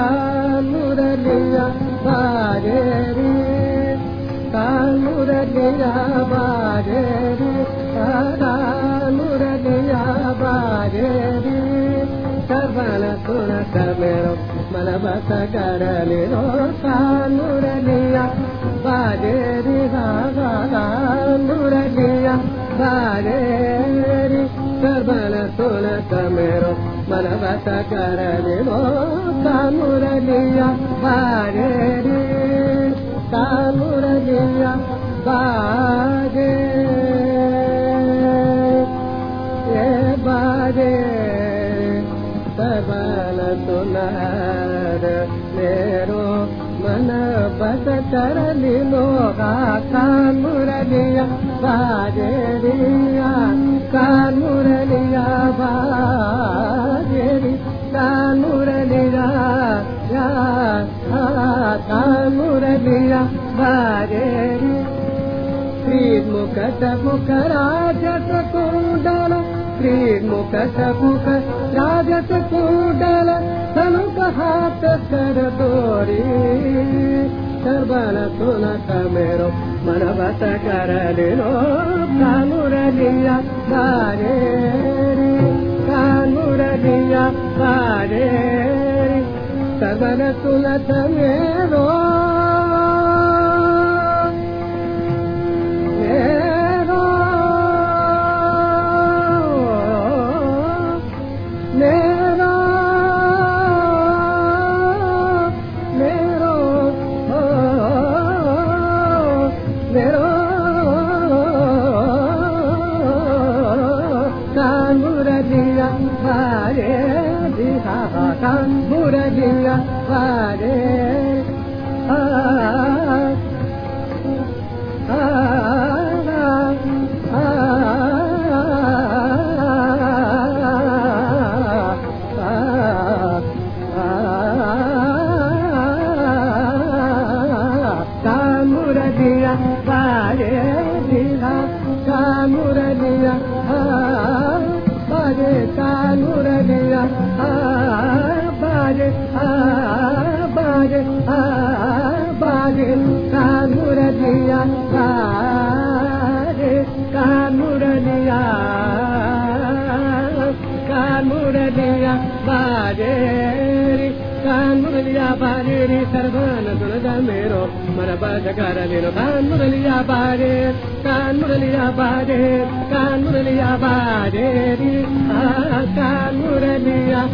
కానురలియ బారేరి. కానురలియ బారేరి. కానురలియ బారేరి. సర్వన సున సమేరో మనబత కరలిరో కానురలియ బారేరి. కానురలియ బారేరి. సర్వన मेरो मनवत कर देवो कामुरलिया बारे रे। कामुरलिया बागे ये बागे सबल सुनार, मेरो मन बस करली लो कामुरलिया बाजे रिया कामु కానురలియ ముఖ రాజత కుండల శ్రీముఖత ముఖ రాజత తనుక మేరో మనవత కరలిలో కానురలియ బారేరి కానురలియ బారేరి సర్వన సునక మేరో म्पुर जि अरे ಬಾಜೇರಿ ಕಾನ್ ಮುರಲಿಯ ಬಾಜೇರಿ ಸರ್ವ Madamero, Marabaja Caramero, Can Muralia Bade, Can Muralia Bade, Can Muralia Bade, Can Muralia